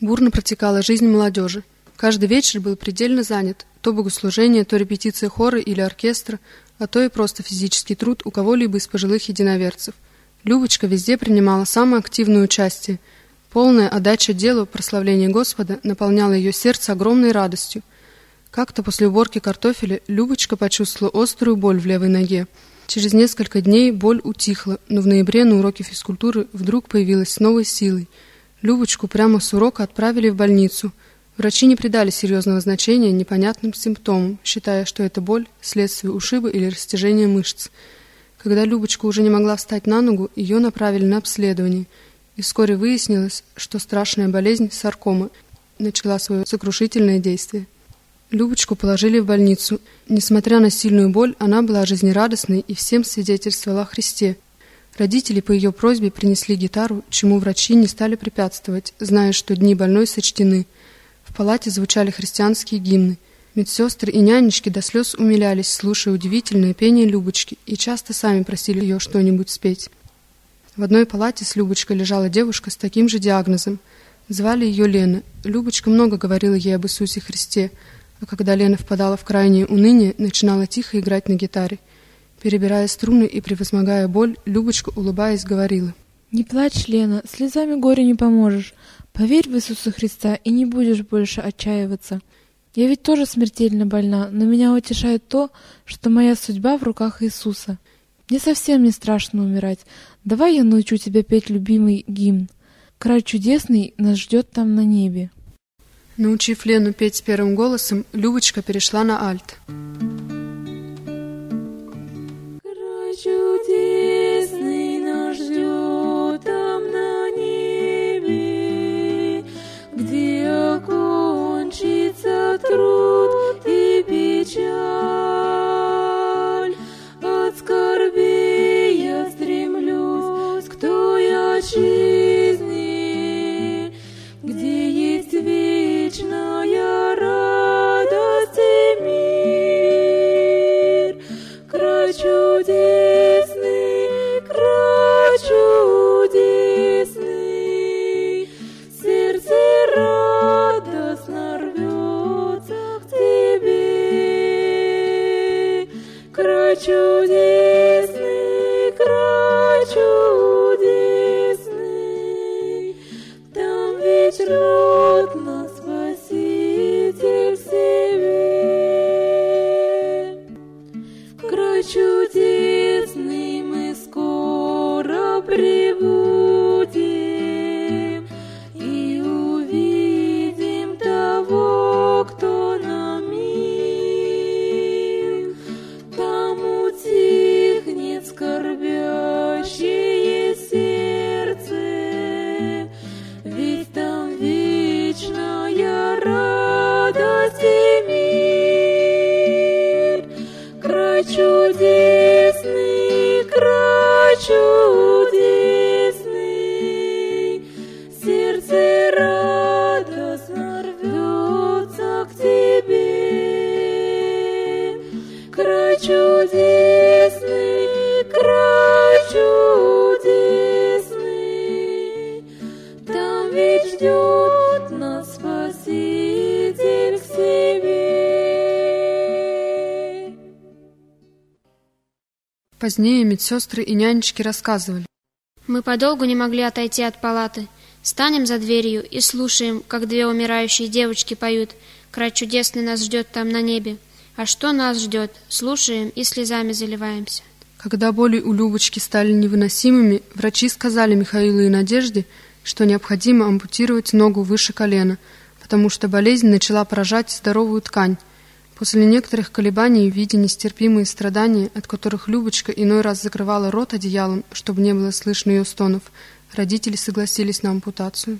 Бурно протекала жизнь молодежи. Каждый вечер был предельно занят. То богослужение, то репетиция хора или оркестра, а то и просто физический труд у кого-либо из пожилых единоверцев. Любочка везде принимала самое активное участие. Полная отдача делу прославления Господа наполняла ее сердце огромной радостью. Как-то после уборки картофеля Любочка почувствовала острую боль в левой ноге. Через несколько дней боль утихла, но в ноябре на уроке физкультуры вдруг появилась с новой силой. Любочку прямо с урока отправили в больницу. Врачи не придали серьезного значения непонятным симптомам, считая, что это боль, следствие ушиба или растяжения мышц. Когда Любочка уже не могла встать на ногу, ее направили на обследование, и вскоре выяснилось, что страшная болезнь саркома начала свое сокрушительное действие. Любочку положили в больницу. Несмотря на сильную боль, она была жизнерадостной и всем свидетельствовала о Христе. Родители по ее просьбе принесли гитару, чему врачи не стали препятствовать, зная, что дни больной сочтены. В палате звучали христианские гимны. Медсестры и нянечки до слез умилялись, слушая удивительное пение Любочки, и часто сами просили ее что-нибудь спеть. В одной палате с Любочкой лежала девушка с таким же диагнозом. Звали ее Лена. Любочка много говорила ей об Иисусе Христе – а когда Лена впадала в крайнее уныние, начинала тихо играть на гитаре. Перебирая струны и превозмогая боль, Любочка, улыбаясь, говорила. «Не плачь, Лена, слезами горю не поможешь. Поверь в Иисуса Христа и не будешь больше отчаиваться. Я ведь тоже смертельно больна, но меня утешает то, что моя судьба в руках Иисуса. Мне совсем не страшно умирать. Давай я научу тебя петь любимый гимн. Край чудесный нас ждет там на небе». Научив Лену петь первым голосом, Любочка перешла на альт. Чудесный мы скоро прибудем край Позднее медсестры и нянечки рассказывали. Мы подолгу не могли отойти от палаты. Станем за дверью и слушаем, как две умирающие девочки поют «Край чудесный нас ждет там на небе». А что нас ждет? Слушаем и слезами заливаемся. Когда боли у Любочки стали невыносимыми, врачи сказали Михаилу и Надежде, что необходимо ампутировать ногу выше колена, потому что болезнь начала поражать здоровую ткань. После некоторых колебаний, видя нестерпимые страдания, от которых Любочка иной раз закрывала рот одеялом, чтобы не было слышно ее стонов, родители согласились на ампутацию.